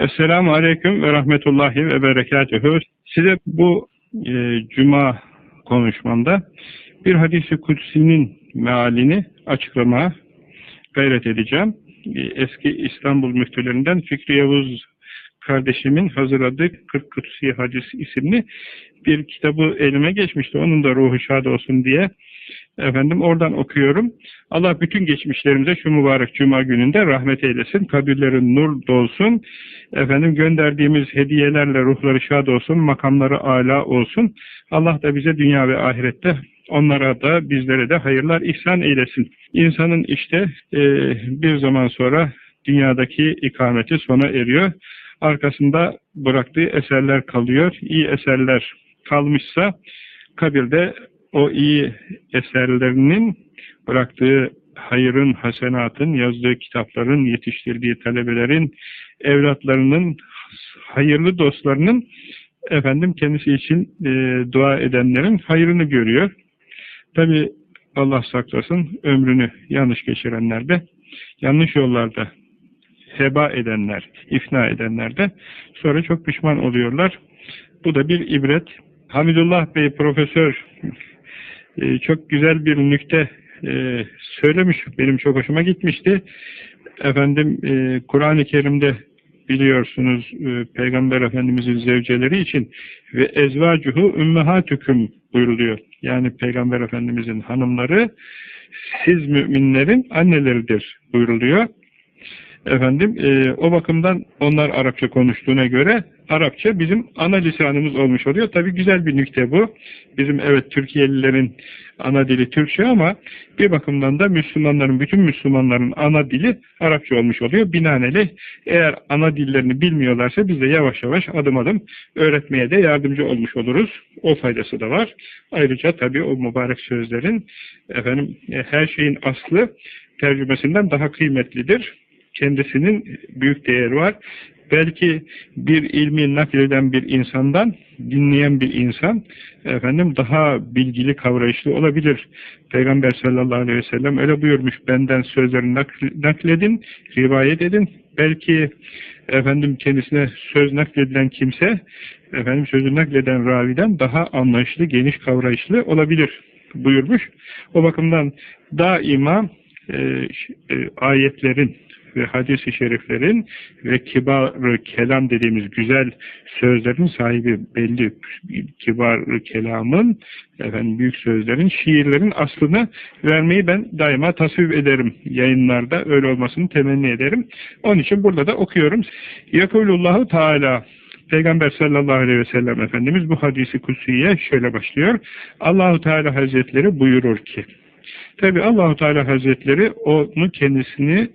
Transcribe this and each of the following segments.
Esselamu Aleyküm ve Rahmetullahi ve Berekatühü. Size bu e, Cuma konuşmamda bir hadisi kutsinin mealini açıklamaya gayret edeceğim. E, eski İstanbul müftülerinden Fikri Yavuz kardeşimin hazırladığı 40 Kutsi Hadis isimli bir kitabı elime geçmişti. Onun da ruhu şad olsun diye Efendim oradan okuyorum. Allah bütün geçmişlerimize şu mübarek cuma gününde rahmet eylesin. Kabirlerin nur dolsun. Efendim gönderdiğimiz hediyelerle ruhları şad olsun. Makamları âlâ olsun. Allah da bize dünya ve ahirette onlara da bizlere de hayırlar ihsan eylesin. İnsanın işte e, bir zaman sonra dünyadaki ikameti sona eriyor. Arkasında bıraktığı eserler kalıyor. İyi eserler kalmışsa kabirde o iyi eserlerinin bıraktığı hayırın, hasenatın, yazdığı kitapların, yetiştirdiği talebelerin, evlatlarının, hayırlı dostlarının efendim kendisi için e, dua edenlerin hayrını görüyor. Tabi Allah saklasın ömrünü yanlış geçirenler de, yanlış yollarda heba edenler, ifna edenler de sonra çok pişman oluyorlar. Bu da bir ibret. Hamidullah Bey profesör e, çok güzel bir nükte e, söylemiş. Benim çok hoşuma gitmişti. Efendim e, Kur'an-ı Kerim'de biliyorsunuz e, Peygamber Efendimiz'in zevceleri için ve ezvacuhu ümmehatüküm buyuruluyor. Yani Peygamber Efendimiz'in hanımları siz müminlerin anneleridir buyuruluyor. Efendim e, o bakımdan onlar Arapça konuştuğuna göre Arapça bizim ana lisanımız olmuş oluyor. Tabi güzel bir nükte bu. Bizim evet Türkiye'lilerin ana dili Türkçe ama bir bakımdan da Müslümanların, bütün Müslümanların ana dili Arapça olmuş oluyor. Binaenaleyh eğer ana dillerini bilmiyorlarsa biz de yavaş yavaş adım adım öğretmeye de yardımcı olmuş oluruz. O faydası da var. Ayrıca tabi o mübarek sözlerin efendim e, her şeyin aslı tercümesinden daha kıymetlidir kendisinin büyük değeri var. Belki bir ilmi nakleden bir insandan dinleyen bir insan efendim daha bilgili kavrayışlı olabilir. Peygamber sallallahu aleyhi ve sellem öyle buyurmuş. Benden sözleri nakledin, rivayet edin. Belki efendim kendisine söz nakledilen kimse efendim sözü nakleden raviden daha anlayışlı, geniş kavrayışlı olabilir buyurmuş. O bakımdan daima e, e, ayetlerin ve hadis-i şeriflerin ve kibar kelam dediğimiz güzel sözlerin sahibi belli kibar kelamın efendim büyük sözlerin, şiirlerin aslını vermeyi ben daima tasvip ederim. Yayınlarda öyle olmasını temenni ederim. Onun için burada da okuyorum. Yakulullahu Teala Peygamber sallallahu aleyhi ve sellem Efendimiz bu hadisi kutsiye şöyle başlıyor. Allahu Teala Hazretleri buyurur ki Tabi Allahu Teala Hazretleri onu kendisini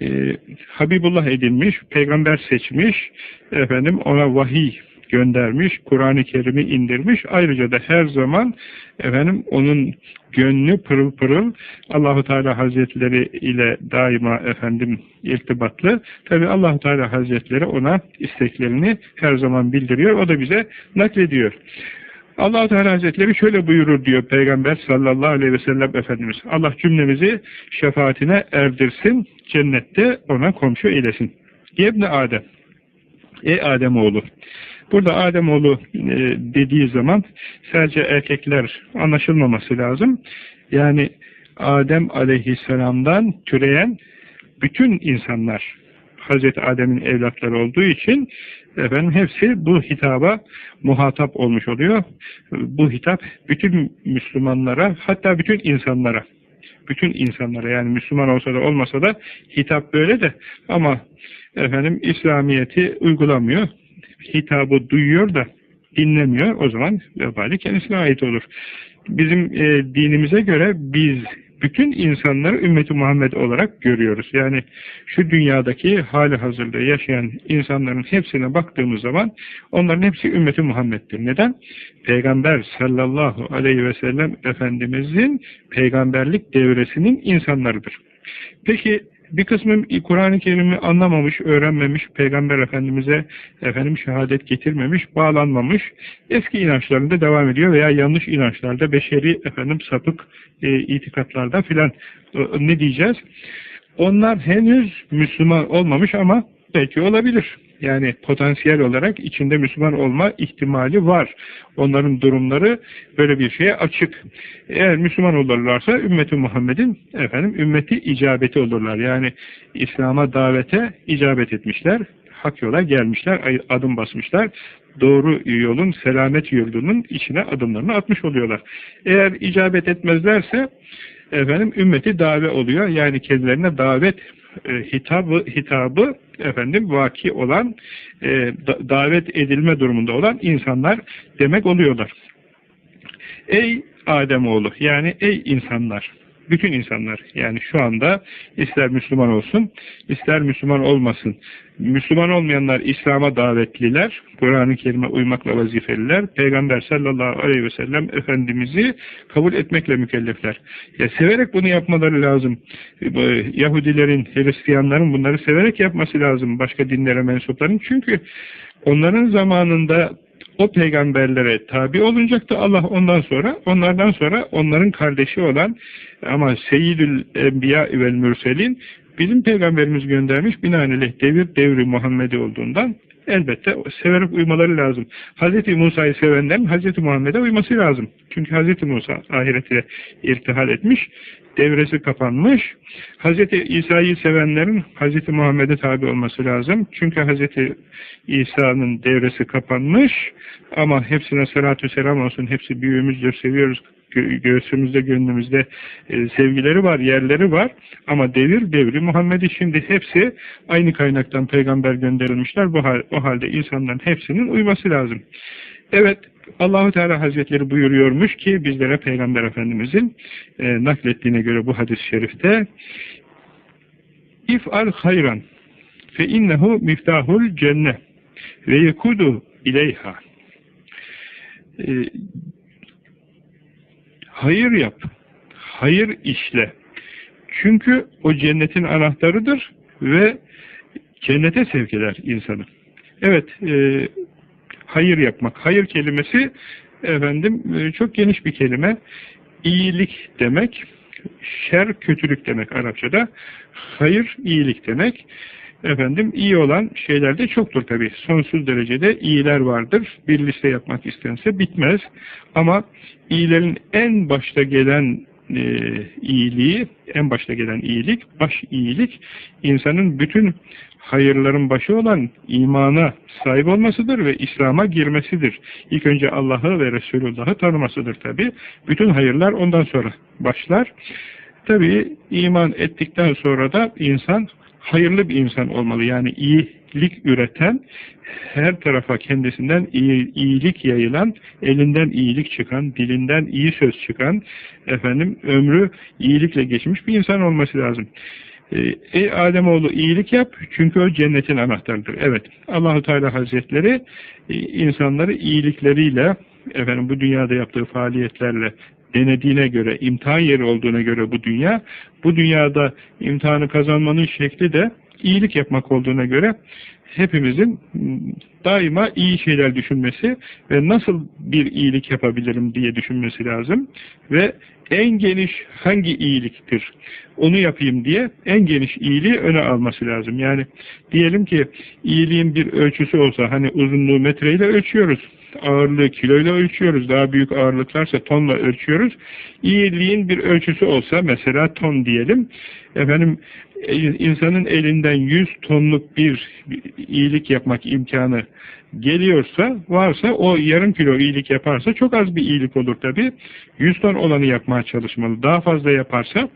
e, Habibullah edinmiş, peygamber seçmiş, efendim ona vahiy göndermiş, Kur'an-ı Kerim'i indirmiş. Ayrıca da her zaman efendim onun gönlü pırıl pırıl Allahu Teala Hazretleri ile daima efendim irtibatlı. Tabi Allahu Teala Hazretleri ona isteklerini her zaman bildiriyor. O da bize naklediyor allah Teala Hazretleri şöyle buyurur diyor Peygamber sallallahu aleyhi ve sellem Efendimiz. Allah cümlemizi şefaatine erdirsin, cennette ona komşu eylesin. Yebne Adem, ey Ademoğlu. Burada Ademoğlu e, dediği zaman sadece erkekler anlaşılmaması lazım. Yani Adem aleyhisselamdan türeyen bütün insanlar Hazreti Adem'in evlatları olduğu için efendim hepsi bu hitaba muhatap olmuş oluyor. Bu hitap bütün Müslümanlara hatta bütün insanlara bütün insanlara yani Müslüman olsa da olmasa da hitap böyle de ama efendim İslamiyet'i uygulamıyor. Hitabı duyuyor da dinlemiyor. O zaman vebali kendisine ait olur. Bizim e, dinimize göre biz bütün insanları ümmeti Muhammed olarak görüyoruz. Yani şu dünyadaki hali hazırda yaşayan insanların hepsine baktığımız zaman onların hepsi ümmeti Muhammed'dir. Neden? Peygamber sallallahu aleyhi ve sellem Efendimizin peygamberlik devresinin insanlarıdır. Peki bir kısmı Kur'an-ı Kerim'i anlamamış, öğrenmemiş, Peygamber Efendimiz'e efendim şehadet getirmemiş, bağlanmamış, eski inançlarında devam ediyor veya yanlış inançlarda, beşeri efendim sapık e, itikatlarda filan e, ne diyeceğiz? Onlar henüz Müslüman olmamış ama belki olabilir. Yani potansiyel olarak içinde Müslüman olma ihtimali var. Onların durumları böyle bir şeye açık. Eğer Müslüman olurlarsa ümmeti Muhammed'in efendim ümmeti icabeti olurlar. Yani İslam'a davete icabet etmişler. Hak yola gelmişler, adım basmışlar doğru yolun, selamet yurdunun içine adımlarını atmış oluyorlar. Eğer icabet etmezlerse efendim ümmeti dave oluyor. Yani kendilerine davet hitabı hitabı efendim vaki olan e, da, davet edilme durumunda olan insanlar demek oluyorlar. Ey Ademoğlu yani ey insanlar bütün insanlar yani şu anda ister Müslüman olsun ister Müslüman olmasın. Müslüman olmayanlar İslam'a davetliler Kur'an-ı Kerim'e uymakla vazifeliler. Peygamber sallallahu aleyhi ve sellem Efendimiz'i kabul etmekle mükellefler. Ya severek bunu yapmaları lazım. Yahudilerin, Hristiyanların bunları severek yapması lazım başka dinlere mensupların. Çünkü onların zamanında o peygamberlere tabi olunacaktı Allah ondan sonra onlardan sonra onların kardeşi olan ama Seyyidül Enbiya vel Mürselin bizim peygamberimiz göndermiş binaenaleyh devir devri Muhammed'i olduğundan elbette severek uymaları lazım. Hz. Musa'yı sevenlerin Hz. Muhammed'e uyması lazım. Çünkü Hz. Musa ahirete irtihal etmiş, devresi kapanmış. Hz. İsa'yı sevenlerin Hz. Muhammed'e tabi olması lazım. Çünkü Hz. İsa'nın devresi kapanmış ama hepsine salatü selam olsun. Hepsi büyüğümüzdür, seviyoruz. Göğsümüzde, gönlümüzde e, sevgileri var, yerleri var. Ama devir devri Muhammed'i şimdi hepsi aynı kaynaktan peygamber gönderilmişler. Bu hal, o halde insanların hepsinin uyması lazım. Evet, Allahu Teala Hazretleri buyuruyormuş ki bizlere Peygamber Efendimizin e, naklettiğine göre bu hadis-i şerifte İf'al hayran fe innehu miftahul cennet ve yekudu ileyha e, hayır yap hayır işle çünkü o cennetin anahtarıdır ve cennete sevk eder insanı. Evet, e, hayır yapmak. Hayır kelimesi efendim e, çok geniş bir kelime. İyilik demek, şer kötülük demek Arapçada. Hayır iyilik demek. Efendim iyi olan şeyler de çoktur tabi. Sonsuz derecede iyiler vardır. Bir liste yapmak istense bitmez. Ama iyilerin en başta gelen e, iyiliği, en başta gelen iyilik, baş iyilik, insanın bütün hayırların başı olan imana sahip olmasıdır ve İslam'a girmesidir. İlk önce Allah'ı ve Resulullah'ı tanımasıdır tabi. Bütün hayırlar ondan sonra başlar. Tabi iman ettikten sonra da insan hayırlı bir insan olmalı. Yani iyilik üreten, her tarafa kendisinden iyi, iyilik yayılan, elinden iyilik çıkan, dilinden iyi söz çıkan, efendim ömrü iyilikle geçmiş bir insan olması lazım. Ey Ademoğlu iyilik yap çünkü o cennetin anahtarıdır. Evet Allahu Teala Hazretleri e, insanları iyilikleriyle efendim bu dünyada yaptığı faaliyetlerle denediğine göre, imtihan yeri olduğuna göre bu dünya, bu dünyada imtihanı kazanmanın şekli de iyilik yapmak olduğuna göre hepimizin daima iyi şeyler düşünmesi ve nasıl bir iyilik yapabilirim diye düşünmesi lazım ve en geniş hangi iyiliktir onu yapayım diye en geniş iyiliği öne alması lazım. Yani diyelim ki iyiliğin bir ölçüsü olsa hani uzunluğu metreyle ölçüyoruz ağırlığı kiloyla ölçüyoruz. Daha büyük ağırlıklarsa tonla ölçüyoruz. İyiliğin bir ölçüsü olsa mesela ton diyelim. Efendim insanın elinden 100 tonluk bir iyilik yapmak imkanı geliyorsa, varsa o yarım kilo iyilik yaparsa çok az bir iyilik olur tabi. 100 ton olanı yapmaya çalışmalı. Daha fazla yaparsa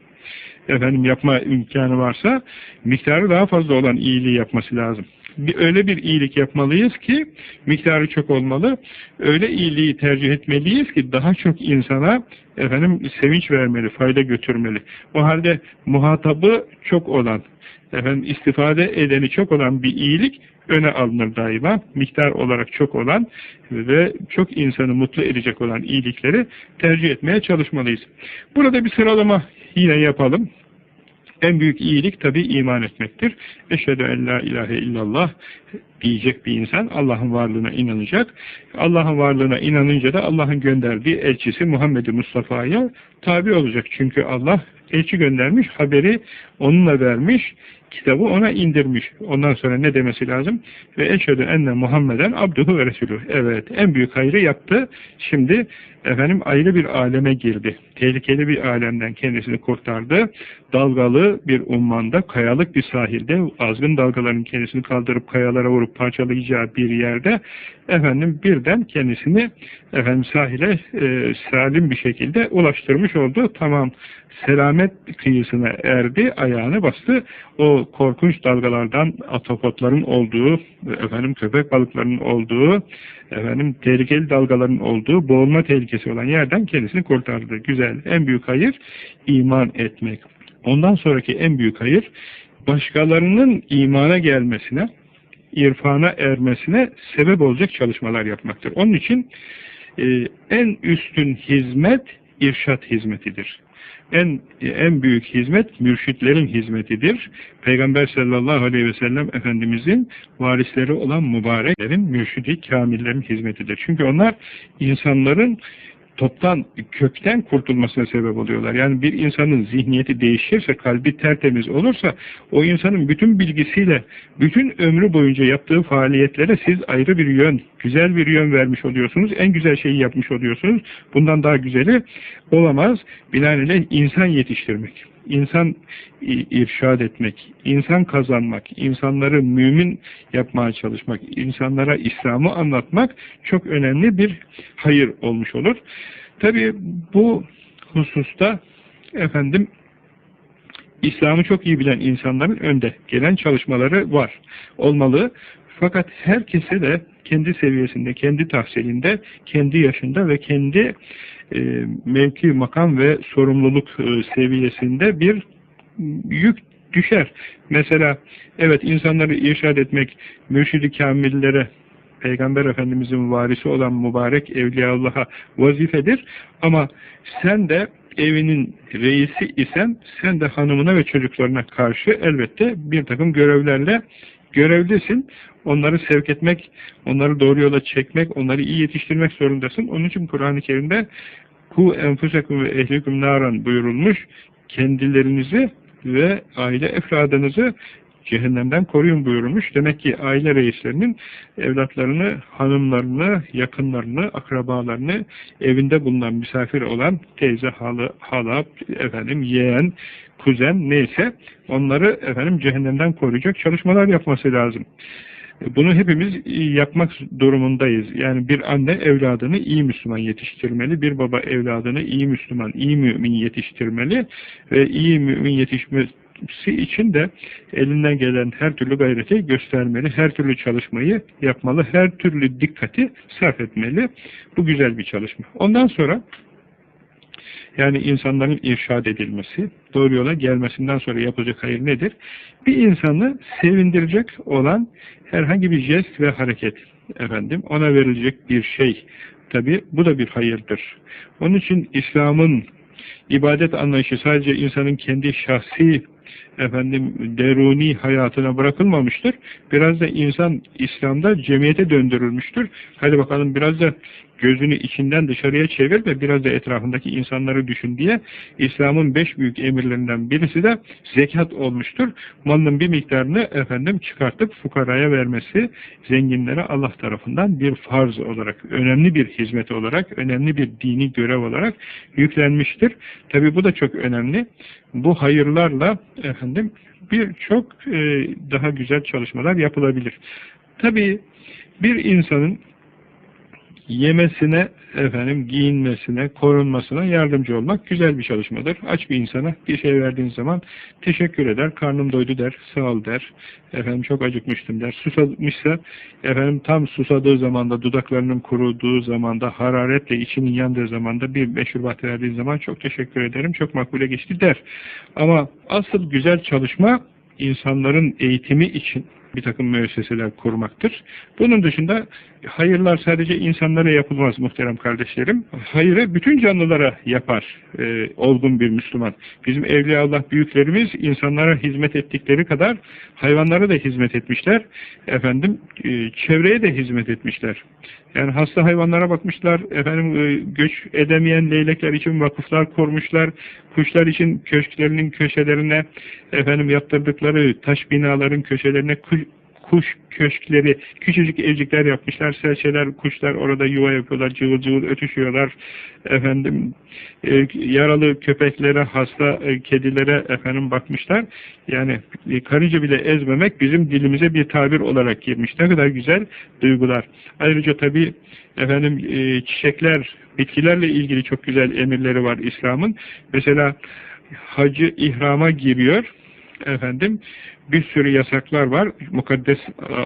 efendim yapma imkanı varsa miktarı daha fazla olan iyiliği yapması lazım bir, öyle bir iyilik yapmalıyız ki miktarı çok olmalı. Öyle iyiliği tercih etmeliyiz ki daha çok insana efendim sevinç vermeli, fayda götürmeli. O halde muhatabı çok olan, efendim istifade edeni çok olan bir iyilik öne alınır daima. Miktar olarak çok olan ve çok insanı mutlu edecek olan iyilikleri tercih etmeye çalışmalıyız. Burada bir sıralama yine yapalım. En büyük iyilik tabi iman etmektir. Eşhedü en la ilahe illallah diyecek bir insan Allah'ın varlığına inanacak. Allah'ın varlığına inanınca da Allah'ın gönderdiği elçisi Muhammed Mustafa'ya tabi olacak. Çünkü Allah elçi göndermiş, haberi onunla vermiş. kitabı ona indirmiş. Ondan sonra ne demesi lazım? Ve eşhedü enne Muhammeden abduhu ve resulü. Evet, en büyük hayrı yaptı. Şimdi efendim ayrı bir aleme girdi. Tehlikeli bir alemden kendisini kurtardı. Dalgalı bir ummanda, kayalık bir sahilde, azgın dalgaların kendisini kaldırıp kayalara vurup parçalayacağı bir yerde efendim birden kendisini efendim sahile e, salim bir şekilde ulaştırmış oldu. Tamam selamet kıyısına erdi, ayağını bastı. O korkunç dalgalardan atopotların olduğu, efendim köpek balıklarının olduğu, efendim tehlikeli dalgaların olduğu, boğulma tehlikesi olan yerden kendisini kurtardı. Güzel. En büyük hayır iman etmek. Ondan sonraki en büyük hayır başkalarının imana gelmesine, irfana ermesine sebep olacak çalışmalar yapmaktır. Onun için e, en üstün hizmet irşat hizmetidir. En en büyük hizmet mürşitlerin hizmetidir. Peygamber sallallahu aleyhi ve sellem Efendimizin varisleri olan mübareklerin, mürşidi kamillerin hizmetidir. Çünkü onlar insanların toptan, kökten kurtulmasına sebep oluyorlar. Yani bir insanın zihniyeti değişirse, kalbi tertemiz olursa, o insanın bütün bilgisiyle, bütün ömrü boyunca yaptığı faaliyetlere siz ayrı bir yön, güzel bir yön vermiş oluyorsunuz. En güzel şeyi yapmış oluyorsunuz. Bundan daha güzeli olamaz. Binaenaleyh insan yetiştirmek insan irşad etmek, insan kazanmak, insanları mümin yapmaya çalışmak, insanlara İslam'ı anlatmak çok önemli bir hayır olmuş olur. Tabi bu hususta efendim İslam'ı çok iyi bilen insanların önde gelen çalışmaları var, olmalı. Fakat herkese de kendi seviyesinde, kendi tahsilinde, kendi yaşında ve kendi e, mevki, makam ve sorumluluk e, seviyesinde bir yük düşer. Mesela evet insanları irşad etmek, mürşidi kamillere, Peygamber Efendimizin varisi olan mübarek Evliyaullah'a vazifedir. Ama sen de evinin reisi isen sen de hanımına ve çocuklarına karşı elbette bir takım görevlerle görevlisin. Onları sevk etmek, onları doğru yola çekmek, onları iyi yetiştirmek zorundasın. Onun için Kur'an-ı Kerim'de ku enfusekum ve ehlikum naran buyurulmuş. Kendilerinizi ve aile efradınızı cehennemden koruyun buyurulmuş. Demek ki aile reislerinin evlatlarını, hanımlarını, yakınlarını, akrabalarını, evinde bulunan misafir olan teyze, halı, hala, efendim, yeğen, kuzen neyse onları efendim cehennemden koruyacak çalışmalar yapması lazım. Bunu hepimiz yapmak durumundayız. Yani bir anne evladını iyi Müslüman yetiştirmeli, bir baba evladını iyi Müslüman, iyi mümin yetiştirmeli ve iyi mümin yetişmesi için de elinden gelen her türlü gayreti göstermeli, her türlü çalışmayı yapmalı, her türlü dikkati sarf etmeli. Bu güzel bir çalışma. Ondan sonra yani insanların irşad edilmesi, doğru yola gelmesinden sonra yapılacak hayır nedir? Bir insanı sevindirecek olan herhangi bir jest ve hareket efendim ona verilecek bir şey. Tabi bu da bir hayırdır. Onun için İslam'ın ibadet anlayışı sadece insanın kendi şahsi efendim deruni hayatına bırakılmamıştır. Biraz da insan İslam'da cemiyete döndürülmüştür. Hadi bakalım biraz da gözünü içinden dışarıya çevir ve biraz da etrafındaki insanları düşün diye İslam'ın beş büyük emirlerinden birisi de zekat olmuştur. Malının bir miktarını efendim çıkartıp fukaraya vermesi zenginlere Allah tarafından bir farz olarak, önemli bir hizmet olarak, önemli bir dini görev olarak yüklenmiştir. Tabi bu da çok önemli. Bu hayırlarla efendim birçok e, daha güzel çalışmalar yapılabilir. Tabi bir insanın yemesine, efendim giyinmesine, korunmasına yardımcı olmak güzel bir çalışmadır. Aç bir insana bir şey verdiğin zaman teşekkür eder, karnım doydu der, sağ ol der, efendim çok acıkmıştım der. Susamışsa, efendim tam susadığı zamanda, dudaklarının kuruduğu zamanda, hararetle içinin yandığı zamanda bir meşrubat verdiğin zaman çok teşekkür ederim, çok makbule geçti der. Ama asıl güzel çalışma insanların eğitimi için, bir takım müesseseler kurmaktır. Bunun dışında hayırlar sadece insanlara yapılmaz muhterem kardeşlerim. Hayırı bütün canlılara yapar e, olgun bir Müslüman. Bizim Evliyaullah büyüklerimiz insanlara hizmet ettikleri kadar hayvanlara da hizmet etmişler. Efendim e, çevreye de hizmet etmişler. Yani hasta hayvanlara bakmışlar, efendim e, göç edemeyen leylekler için vakıflar kurmuşlar, kuşlar için köşklerinin köşelerine efendim yaptırdıkları taş binaların köşelerine kuş, köşkleri, küçücük evcikler yapmışlar, serçeler, kuşlar orada yuva yapıyorlar, cıvıl cıvıl ötüşüyorlar. Efendim e, yaralı köpeklere, hasta e, kedilere efendim bakmışlar. Yani e, karınca bile ezmemek bizim dilimize bir tabir olarak girmiş. Ne kadar güzel duygular. Ayrıca tabii efendim e, çiçekler, bitkilerle ilgili çok güzel emirleri var İslam'ın. Mesela hacı ihrama giriyor efendim bir sürü yasaklar var. Mukaddes e,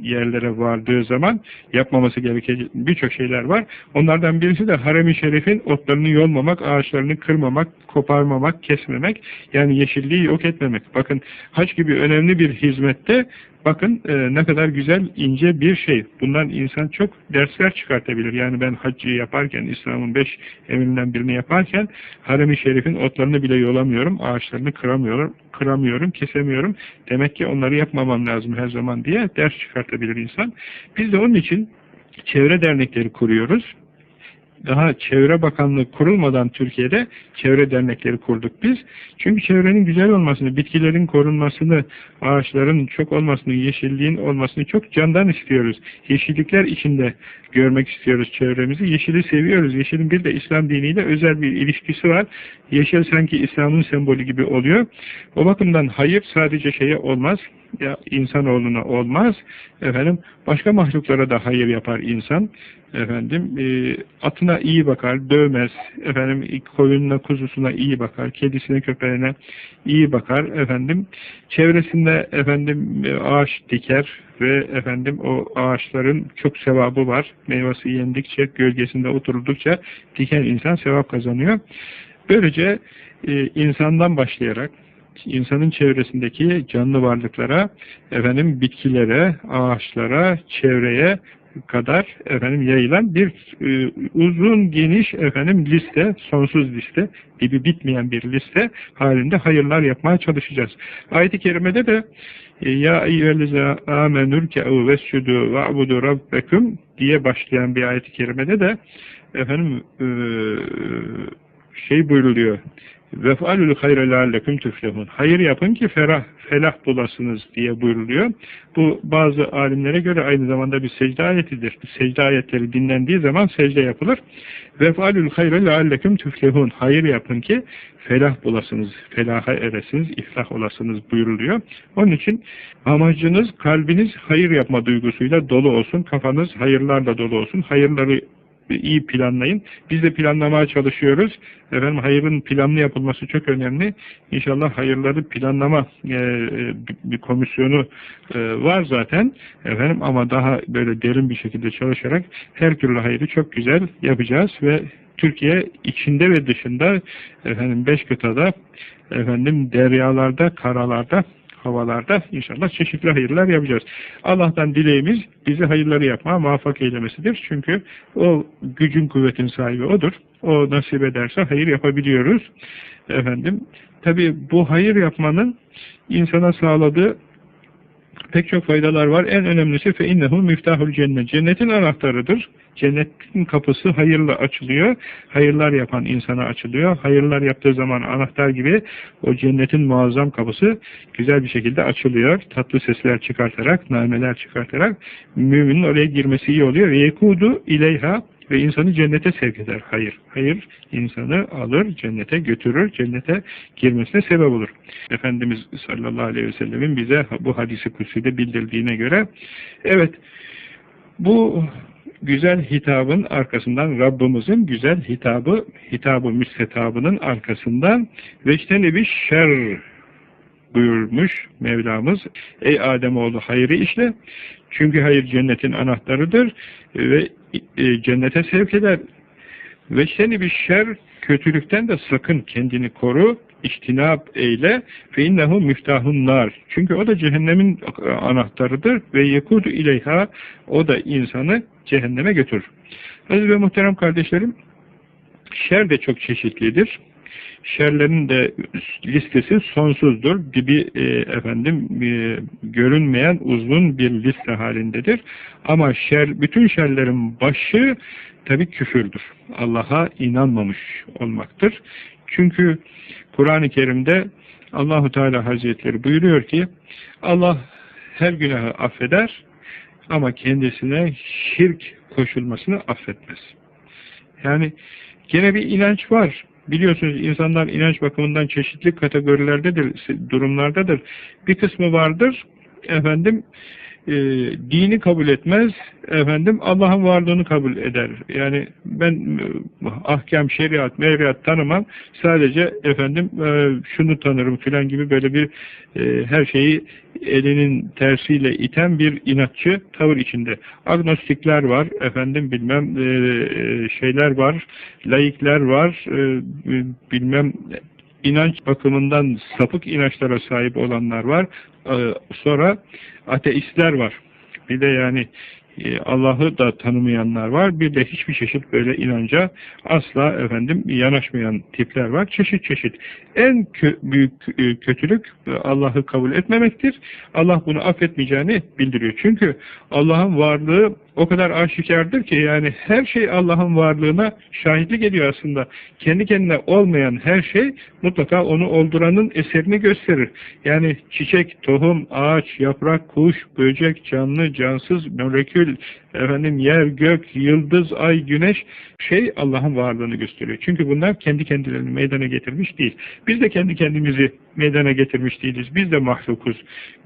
yerlere vardığı zaman yapmaması gereken birçok şeyler var. Onlardan birisi de harem-i şerifin otlarını yolmamak, ağaçlarını kırmamak, koparmamak, kesmemek. Yani yeşilliği yok etmemek. Bakın hac gibi önemli bir hizmette bakın e, ne kadar güzel, ince bir şey. Bundan insan çok dersler çıkartabilir. Yani ben haccı yaparken, İslam'ın beş emrinden birini yaparken harem-i şerifin otlarını bile yolamıyorum, ağaçlarını kıramıyorum, kıramıyorum, kesemiyorum. Demek ki onları yapmamam lazım her zaman diye ders çıkartabilir insan. Biz de onun için çevre dernekleri kuruyoruz daha Çevre Bakanlığı kurulmadan Türkiye'de çevre dernekleri kurduk biz. Çünkü çevrenin güzel olmasını, bitkilerin korunmasını, ağaçların çok olmasını, yeşilliğin olmasını çok candan istiyoruz. Yeşillikler içinde görmek istiyoruz çevremizi. Yeşili seviyoruz. Yeşilin bir de İslam diniyle özel bir ilişkisi var. Yeşil sanki İslam'ın sembolü gibi oluyor. O bakımdan hayır sadece şeye olmaz. Ya insanoğluna olmaz. Efendim başka mahluklara da hayır yapar insan efendim e, atına iyi bakar, dövmez, efendim koyununa, kuzusuna iyi bakar, kedisine, köpeğine iyi bakar, efendim çevresinde efendim e, ağaç diker ve efendim o ağaçların çok sevabı var. Meyvesi yendikçe, gölgesinde oturdukça diken insan sevap kazanıyor. Böylece e, insandan başlayarak insanın çevresindeki canlı varlıklara, efendim bitkilere, ağaçlara, çevreye kadar efendim yayılan bir e, uzun geniş efendim liste, sonsuz liste, gibi bitmeyen bir liste halinde hayırlar yapmaya çalışacağız. Ayet-i kerimede de e, ya eyyühelleze amenürke'u vescudu ve'budu rabbekum diye başlayan bir ayet-i kerimede de efendim e, şey buyruluyor. Vef'alül hayre leallekum tüflehun. Hayır yapın ki ferah, felah bulasınız diye buyruluyor. Bu bazı alimlere göre aynı zamanda bir secde ayetidir. Secde ayetleri dinlendiği zaman secde yapılır. Vef'alül hayre leallekum tüflehun. Hayır yapın ki felah bulasınız, felaha eresiniz, iflah olasınız buyuruluyor. Onun için amacınız, kalbiniz hayır yapma duygusuyla dolu olsun, kafanız hayırlarla dolu olsun, hayırları iyi planlayın. Biz de planlamaya çalışıyoruz. Efendim hayırın planlı yapılması çok önemli. İnşallah hayırları planlama e, e, bir komisyonu e, var zaten. Efendim ama daha böyle derin bir şekilde çalışarak her türlü hayırı çok güzel yapacağız ve Türkiye içinde ve dışında efendim beş kıtada efendim deryalarda, karalarda havalarda inşallah çeşitli hayırlar yapacağız. Allah'tan dileğimiz bizi hayırları yapmaya muvaffak eylemesidir. Çünkü o gücün kuvvetin sahibi odur. O nasip ederse hayır yapabiliyoruz. Efendim, tabi bu hayır yapmanın insana sağladığı pek çok faydalar var. En önemlisi fe innehu miftahul cennet. Cennetin anahtarıdır. Cennetin kapısı hayırla açılıyor. Hayırlar yapan insana açılıyor. Hayırlar yaptığı zaman anahtar gibi o cennetin muazzam kapısı güzel bir şekilde açılıyor. Tatlı sesler çıkartarak, nameler çıkartarak müminin oraya girmesi iyi oluyor. Ve yekudu ileyha ve insanı cennete sevk eder. Hayır. Hayır insanı alır, cennete götürür, cennete girmesine sebep olur. Efendimiz sallallahu aleyhi ve sellemin bize bu hadisi kutside bildirdiğine göre evet bu güzel hitabın arkasından Rabbimizin güzel hitabı, hitabı müstetabının arkasından veçteni bir şer buyurmuş Mevlamız. Ey Ademoğlu hayrı işle. Çünkü hayır cennetin anahtarıdır ve e, cennete sevk eder. Ve seni bir şer, kötülükten de sakın kendini koru. İçtinap eyle fe innehu müftahun nar. Çünkü o da cehennemin anahtarıdır ve yekudu ileyha o da insanı cehenneme götürür. Aziz ve muhterem kardeşlerim şer de çok çeşitlidir. Şerlerin de listesi sonsuzdur. Gibi e, efendim e, görünmeyen uzun bir liste halindedir. Ama şer bütün şerlerin başı tabi küfürdür. Allah'a inanmamış olmaktır. Çünkü Kur'an-ı Kerim'de Allahu Teala Hazretleri buyuruyor ki Allah her günahı affeder ama kendisine şirk koşulmasını affetmez. Yani gene bir inanç var. Biliyorsunuz insanlar inanç bakımından çeşitli kategorilerdedir, durumlardadır. Bir kısmı vardır, efendim, e, dini kabul etmez, efendim Allah'ın varlığını kabul eder. Yani ben e, ahkam, şeriat, mevriat tanımam. Sadece efendim e, şunu tanırım filan gibi böyle bir e, her şeyi elinin tersiyle iten bir inatçı tavır içinde. Agnostikler var, efendim bilmem e, e şeyler var, laikler var, e, bilmem inanç bakımından sapık inançlara sahip olanlar var. Ee, sonra ateistler var. Bir de yani e, Allah'ı da tanımayanlar var. Bir de hiçbir çeşit böyle inanca asla efendim yanaşmayan tipler var. Çeşit çeşit. En kö büyük e, kötülük Allah'ı kabul etmemektir. Allah bunu affetmeyeceğini bildiriyor. Çünkü Allah'ın varlığı o kadar aşikardır ki yani her şey Allah'ın varlığına şahitlik ediyor aslında. Kendi kendine olmayan her şey mutlaka onu olduranın eserini gösterir. Yani çiçek, tohum, ağaç, yaprak, kuş, böcek, canlı, cansız, molekül, efendim yer, gök, yıldız, ay, güneş şey Allah'ın varlığını gösteriyor. Çünkü bunlar kendi kendilerini meydana getirmiş değil. Biz de kendi kendimizi meydana getirmiş değiliz. Biz de mahlukuz.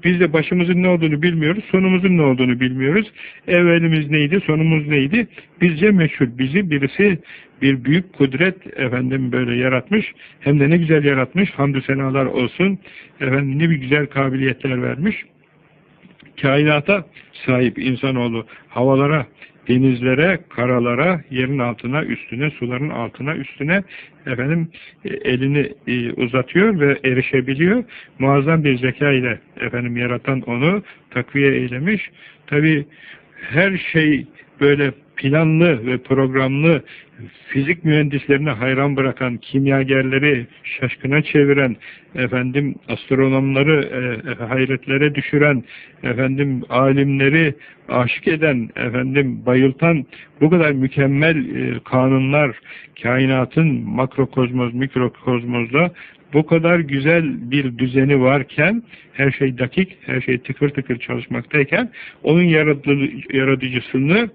Biz de başımızın ne olduğunu bilmiyoruz, sonumuzun ne olduğunu bilmiyoruz. Evvelimiz neydi, sonumuz neydi? Bizce meşhur. Bizi birisi bir büyük kudret efendim böyle yaratmış. Hem de ne güzel yaratmış. Hamdü senalar olsun. Efendim ne bir güzel kabiliyetler vermiş kainata sahip insanoğlu havalara, denizlere, karalara, yerin altına, üstüne, suların altına, üstüne efendim e, elini e, uzatıyor ve erişebiliyor. Muazzam bir zeka ile efendim yaratan onu takviye eylemiş. Tabi her şey böyle planlı ve programlı fizik mühendislerine hayran bırakan, kimyagerleri şaşkına çeviren, efendim astronomları e, hayretlere düşüren, efendim alimleri aşık eden, efendim bayıltan bu kadar mükemmel e, kanunlar, kainatın makrokozmoz, mikrokozmozda bu kadar güzel bir düzeni varken, her şey dakik, her şey tıkır tıkır çalışmaktayken, onun yaratıcısını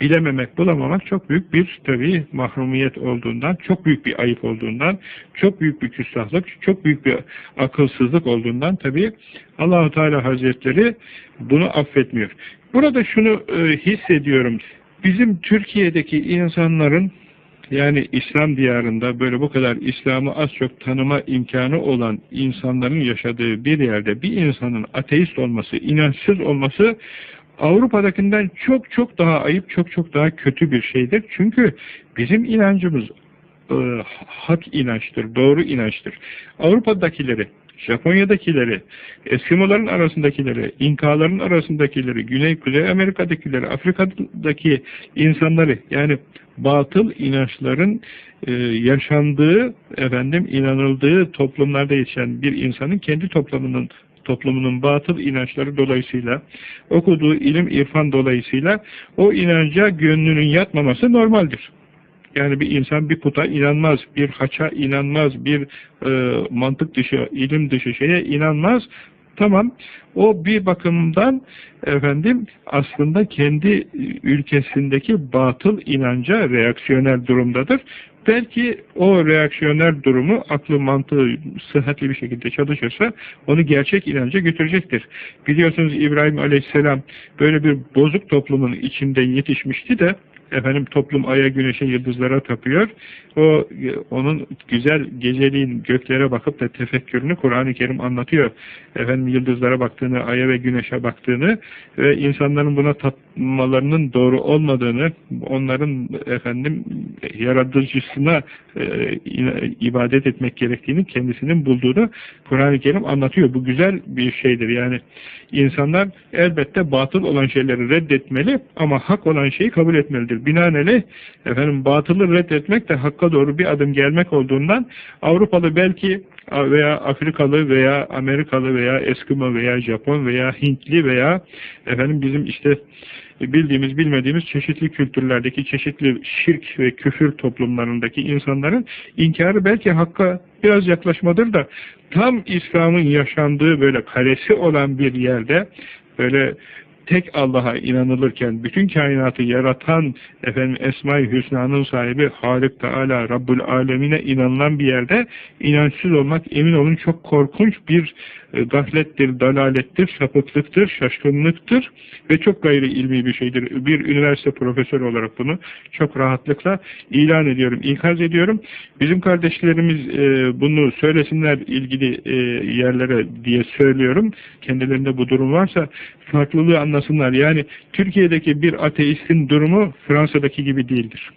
bilememek, bulamamak çok büyük bir tabii mahrumiyet olduğundan, çok büyük bir ayıp olduğundan, çok büyük bir küstahlık, çok büyük bir akılsızlık olduğundan tabii Allahu Teala Hazretleri bunu affetmiyor. Burada şunu e, hissediyorum. Bizim Türkiye'deki insanların yani İslam diyarında böyle bu kadar İslam'ı az çok tanıma imkanı olan insanların yaşadığı bir yerde bir insanın ateist olması, inançsız olması Avrupa'dakinden çok çok daha ayıp, çok çok daha kötü bir şeydir. Çünkü bizim inancımız e, hak inançtır, doğru inançtır. Avrupa'dakileri, Japonya'dakileri, Eskimoların arasındakileri, İnkaların arasındakileri, Güney Kuzey Amerika'dakileri, Afrika'daki insanları yani batıl inançların e, yaşandığı, efendim inanıldığı toplumlarda yetişen bir insanın kendi toplumunun toplumunun batıl inançları dolayısıyla, okuduğu ilim irfan dolayısıyla o inanca gönlünün yatmaması normaldir. Yani bir insan bir puta inanmaz, bir haça inanmaz, bir e, mantık dışı, ilim dışı şeye inanmaz. Tamam, o bir bakımdan efendim aslında kendi ülkesindeki batıl inanca reaksiyoner durumdadır. Belki o reaksiyoner durumu aklı mantığı sıhhatli bir şekilde çalışırsa onu gerçek inanca götürecektir. Biliyorsunuz İbrahim Aleyhisselam böyle bir bozuk toplumun içinde yetişmişti de Efendim toplum aya, güneşe, yıldızlara tapıyor. O onun güzel geceliğin göklere bakıp da tefekkürünü Kur'an-ı Kerim anlatıyor. Efendim yıldızlara baktığını, aya ve güneşe baktığını ve insanların buna tapmalarının doğru olmadığını, onların efendim yaratıcısına e, ibadet etmek gerektiğini kendisinin bulduğunu Kur'an-ı Kerim anlatıyor. Bu güzel bir şeydir. Yani insanlar elbette batıl olan şeyleri reddetmeli ama hak olan şeyi kabul etmelidir. Binaenaleyh efendim batılı reddetmek de hakka doğru bir adım gelmek olduğundan Avrupalı belki veya Afrikalı veya Amerikalı veya Eskimo veya Japon veya Hintli veya efendim bizim işte bildiğimiz bilmediğimiz çeşitli kültürlerdeki çeşitli şirk ve küfür toplumlarındaki insanların inkarı belki hakka biraz yaklaşmadır da tam İslam'ın yaşandığı böyle karesi olan bir yerde böyle tek Allah'a inanılırken bütün kainatı yaratan efendim Esma-i Hüsna'nın sahibi Halik Teala Rabbul Alemine inanılan bir yerde inançsız olmak emin olun çok korkunç bir gaflettir, dalalettir, sapıklıktır, şaşkınlıktır ve çok gayri ilmi bir şeydir. Bir üniversite profesörü olarak bunu çok rahatlıkla ilan ediyorum, ikaz ediyorum. Bizim kardeşlerimiz e, bunu söylesinler ilgili e, yerlere diye söylüyorum. Kendilerinde bu durum varsa farklılığı anlasınlar. Yani Türkiye'deki bir ateistin durumu Fransa'daki gibi değildir.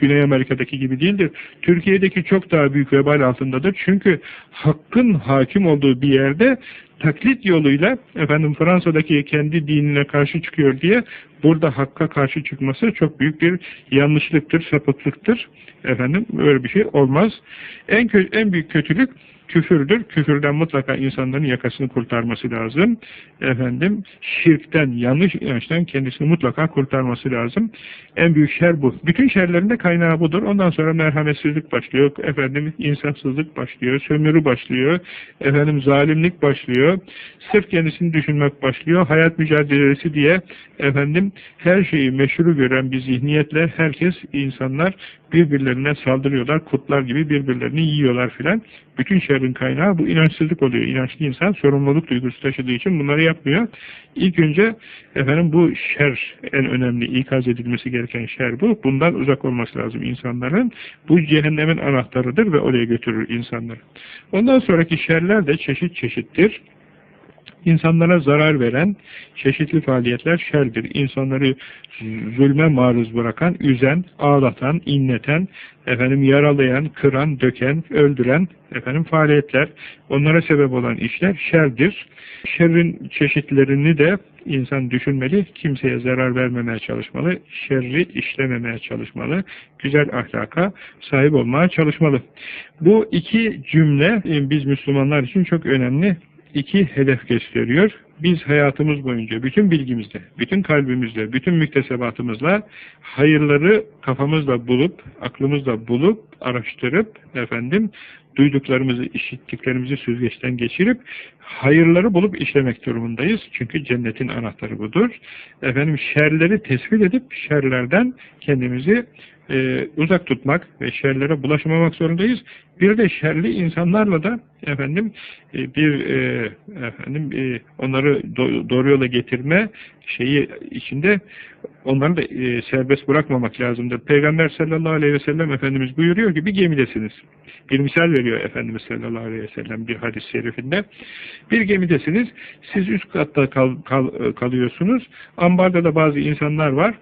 Güney Amerika'daki gibi değildir. Türkiye'deki çok daha büyük vebal altındadır. Çünkü hakkın hakim olduğu bir yerde taklit yoluyla efendim Fransa'daki kendi dinine karşı çıkıyor diye burada hakka karşı çıkması çok büyük bir yanlışlıktır, sapıklıktır. Efendim öyle bir şey olmaz. En, en büyük kötülük küfürdür. Küfürden mutlaka insanların yakasını kurtarması lazım. Efendim şirkten, yanlış inançtan kendisini mutlaka kurtarması lazım. En büyük şer bu. Bütün şerlerin de kaynağı budur. Ondan sonra merhametsizlik başlıyor. Efendim insafsızlık başlıyor. Sömürü başlıyor. Efendim zalimlik başlıyor. Sırf kendisini düşünmek başlıyor. Hayat mücadelesi diye efendim her şeyi meşru gören bir zihniyetle herkes insanlar birbirlerine saldırıyorlar. Kurtlar gibi birbirlerini yiyorlar filan. Bütün şerrin kaynağı bu inançsızlık oluyor. İnançlı insan sorumluluk duygusu taşıdığı için bunları yapmıyor. İlk önce efendim bu şer en önemli ikaz edilmesi gereken şer bu. Bundan uzak olması lazım insanların. Bu cehennemin anahtarıdır ve oraya götürür insanları. Ondan sonraki şerler de çeşit çeşittir. İnsanlara zarar veren çeşitli faaliyetler şerdir. İnsanları zulme maruz bırakan, üzen, ağlatan, inleten, efendim yaralayan, kıran, döken, öldüren efendim faaliyetler, onlara sebep olan işler şerdir. Şerrin çeşitlerini de insan düşünmeli, kimseye zarar vermemeye çalışmalı, şerri işlememeye çalışmalı, güzel ahlaka sahip olmaya çalışmalı. Bu iki cümle e, biz Müslümanlar için çok önemli iki hedef gösteriyor. Biz hayatımız boyunca bütün bilgimizle, bütün kalbimizle, bütün müktesebatımızla hayırları kafamızla bulup, aklımızla bulup, araştırıp, efendim, duyduklarımızı, işittiklerimizi süzgeçten geçirip, hayırları bulup işlemek durumundayız. Çünkü cennetin anahtarı budur. Efendim, şerleri tespit edip, şerlerden kendimizi e, uzak tutmak ve şerlere bulaşmamak zorundayız. Bir de şerli insanlarla da efendim e, bir e, efendim e, onları do doğru yola getirme şeyi içinde onları da e, serbest bırakmamak lazımdır. Peygamber sallallahu aleyhi ve sellem Efendimiz buyuruyor ki bir gemidesiniz. Bir misal veriyor Efendimiz sallallahu aleyhi ve sellem bir hadis-i şerifinde. Bir gemidesiniz. Siz üst katta kal, kal, kalıyorsunuz. Ambarda da bazı insanlar var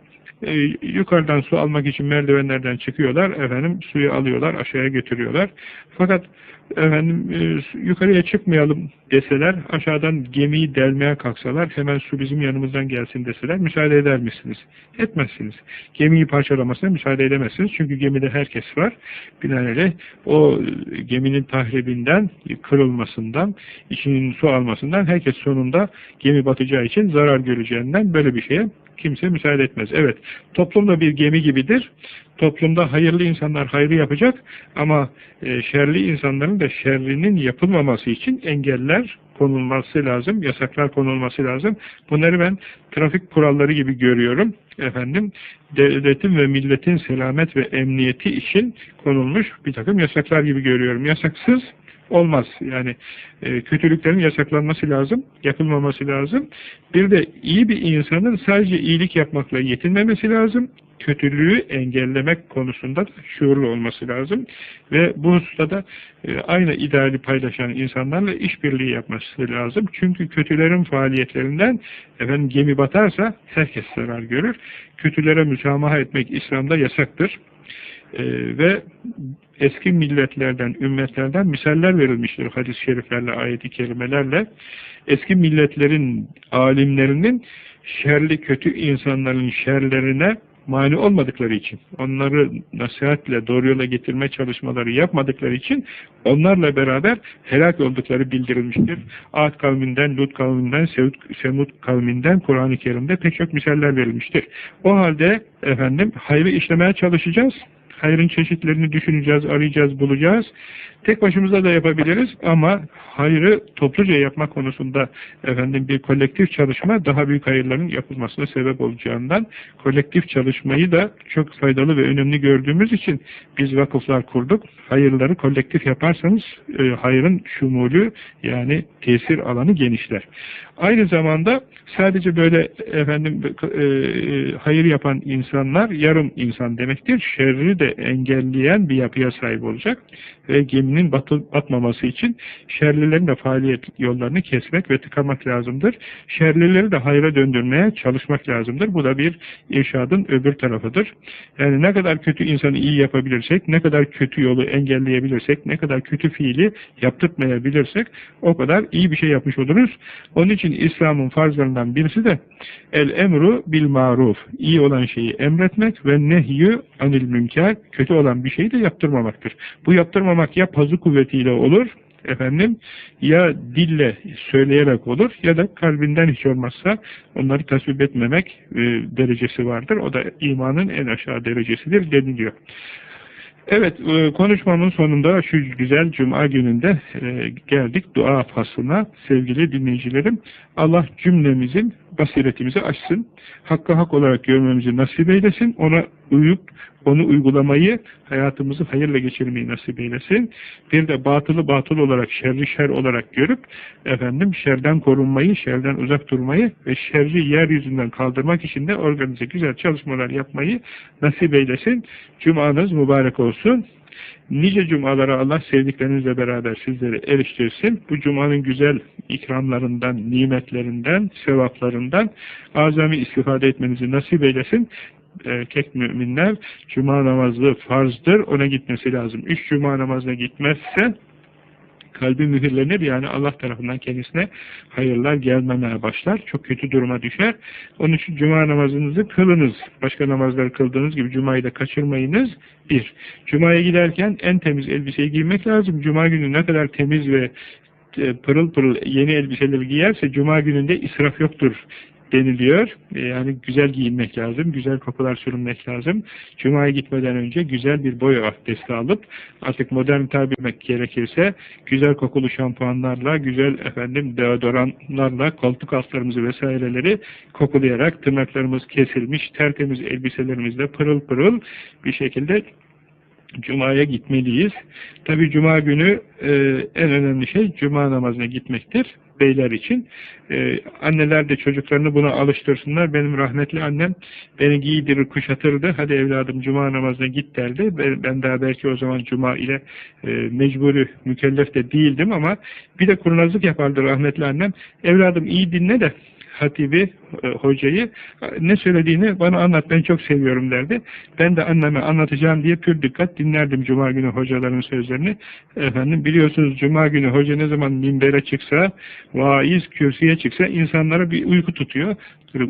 e, yukarıdan su almak için merdivenlerden çıkıyorlar, efendim suyu alıyorlar, aşağıya götürüyorlar. Fakat efendim e, yukarıya çıkmayalım deseler, aşağıdan gemiyi delmeye kalksalar, hemen su bizim yanımızdan gelsin deseler, müsaade eder misiniz? Etmezsiniz. Gemiyi parçalamasına müsaade edemezsiniz. Çünkü gemide herkes var. Binaenaleyh o geminin tahribinden, kırılmasından, içinin su almasından herkes sonunda gemi batacağı için zarar göreceğinden böyle bir şeye kimse müsaade etmez. Evet, toplumda bir gemi gibidir. Toplumda hayırlı insanlar hayrı yapacak ama e, şerli insanların da şerrinin yapılmaması için engeller konulması lazım, yasaklar konulması lazım. Bunları ben trafik kuralları gibi görüyorum. Efendim, devletin ve milletin selamet ve emniyeti için konulmuş bir takım yasaklar gibi görüyorum. Yasaksız olmaz. Yani e, kötülüklerin yasaklanması lazım, yapılmaması lazım. Bir de iyi bir insanın sadece iyilik yapmakla yetinmemesi lazım. Kötülüğü engellemek konusunda şuurlu olması lazım. Ve bu hususta da e, aynı ideali paylaşan insanlarla işbirliği yapması lazım. Çünkü kötülerin faaliyetlerinden efendim gemi batarsa herkes zarar görür. Kötülere müsamaha etmek İslam'da yasaktır. Ee, ve eski milletlerden, ümmetlerden misaller verilmiştir hadis-i şeriflerle, ayet-i kerimelerle. Eski milletlerin, alimlerinin şerli, kötü insanların şerlerine mani olmadıkları için, onları nasihatle doğru yola getirme çalışmaları yapmadıkları için onlarla beraber helak oldukları bildirilmiştir. Ad kavminden, Lut kavminden, Semud kavminden Kur'an-ı Kerim'de pek çok misaller verilmiştir. O halde efendim hayrı işlemeye çalışacağız. Hayrın çeşitlerini düşüneceğiz, arayacağız, bulacağız. Tek başımıza da yapabiliriz ama hayrı topluca yapmak konusunda efendim bir kolektif çalışma daha büyük hayırların yapılmasına sebep olacağından kolektif çalışmayı da çok faydalı ve önemli gördüğümüz için biz vakıflar kurduk. Hayırları kolektif yaparsanız e, hayrın şumulü yani tesir alanı genişler. Aynı zamanda sadece böyle efendim e, hayır yapan insanlar yarım insan demektir. Şerri de engelleyen bir yapıya sahip olacak ve geminin batmaması için şerlilerin de faaliyet yollarını kesmek ve tıkamak lazımdır. Şerlileri de hayra döndürmeye çalışmak lazımdır. Bu da bir irşadın öbür tarafıdır. Yani ne kadar kötü insanı iyi yapabilirsek, ne kadar kötü yolu engelleyebilirsek, ne kadar kötü fiili yaptırtmayabilirsek o kadar iyi bir şey yapmış oluruz. Onun için İslam'ın farzlarından birisi de el emru bil maruf. İyi olan şeyi emretmek ve nehyü anil münker. Kötü olan bir şeyi de yaptırmamaktır. Bu yaptırmamak ya pazı kuvvetiyle olur, efendim ya dille söyleyerek olur ya da kalbinden hiç olmazsa onları tasvip etmemek e, derecesi vardır. O da imanın en aşağı derecesidir deniliyor. Evet, e, konuşmamın sonunda şu güzel cuma gününde e, geldik dua faslına sevgili dinleyicilerim. Allah cümlemizin basiretimizi açsın, hakka hak olarak görmemizi nasip eylesin, ona uyup onu uygulamayı, hayatımızı hayırla geçirmeyi nasip eylesin. Bir de batılı batıl olarak, şerri şer olarak görüp, efendim şerden korunmayı, şerden uzak durmayı ve şerri yeryüzünden kaldırmak için de organize güzel çalışmalar yapmayı nasip eylesin. Cumanız mübarek olsun. Nice cumalara Allah sevdiklerinizle beraber sizleri eriştirsin. Bu cumanın güzel ikramlarından, nimetlerinden, sevaplarından azami istifade etmenizi nasip eylesin erkek müminler cuma namazı farzdır. Ona gitmesi lazım. Üç cuma namazına gitmezse kalbi mühürlenir yani Allah tarafından kendisine hayırlar gelmemeye başlar. Çok kötü duruma düşer. Onun için cuma namazınızı kılınız. Başka namazları kıldığınız gibi cumayı da kaçırmayınız. Bir. Cumaya giderken en temiz elbiseyi giymek lazım. Cuma günü ne kadar temiz ve e, pırıl pırıl yeni elbiseleri giyerse cuma gününde israf yoktur deniliyor. E, yani güzel giyinmek lazım, güzel kokular sürünmek lazım. Cuma'ya gitmeden önce güzel bir boy abdesti alıp artık modern tabirmek gerekirse güzel kokulu şampuanlarla, güzel efendim deodoranlarla koltuk altlarımızı vesaireleri kokulayarak tırnaklarımız kesilmiş, tertemiz elbiselerimizle pırıl pırıl bir şekilde Cuma'ya gitmeliyiz. Tabi Cuma günü e, en önemli şey Cuma namazına gitmektir beyler için. Ee, anneler de çocuklarını buna alıştırsınlar. Benim rahmetli annem beni giydirir, kuşatırdı. Hadi evladım cuma namazına git derdi. Ben daha belki o zaman cuma ile e, mecburi, mükellef de değildim ama bir de kurnazlık yapardı rahmetli annem. Evladım iyi dinle de hatibi, e, hocayı ne söylediğini bana anlat ben çok seviyorum derdi. Ben de anneme anlatacağım diye pür dikkat dinlerdim cuma günü hocaların sözlerini. Efendim biliyorsunuz cuma günü hoca ne zaman minbere çıksa, vaiz kürsüye çıksa insanlara bir uyku tutuyor.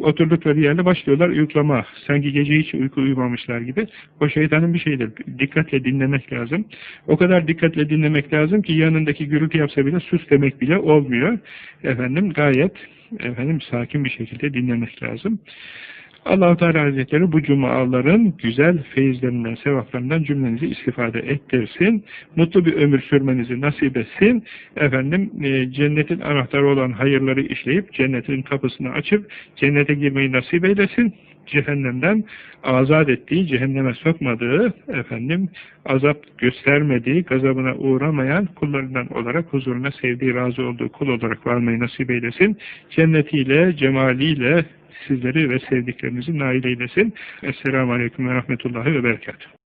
Oturdukları yerde başlıyorlar uyuklama. Sanki gece hiç uyku uyumamışlar gibi. O şeytanın bir şeyidir. Dikkatle dinlemek lazım. O kadar dikkatle dinlemek lazım ki yanındaki gürültü yapsa bile sus demek bile olmuyor. Efendim gayet efendim sakin bir şekilde dinlemek lazım. allah Teala Hazretleri bu cumaların güzel feyizlerinden, sevaplarından cümlenizi istifade ettirsin. Mutlu bir ömür sürmenizi nasip etsin. Efendim e, cennetin anahtarı olan hayırları işleyip cennetin kapısını açıp cennete girmeyi nasip eylesin cehennemden azat ettiği, cehenneme sokmadığı, efendim azap göstermediği, gazabına uğramayan kullarından olarak huzuruna sevdiği, razı olduğu kul olarak varmayı nasip eylesin. Cennetiyle, cemaliyle sizleri ve sevdiklerinizi nail eylesin. Esselamu Aleyküm ve Rahmetullahi ve Berekatuhu.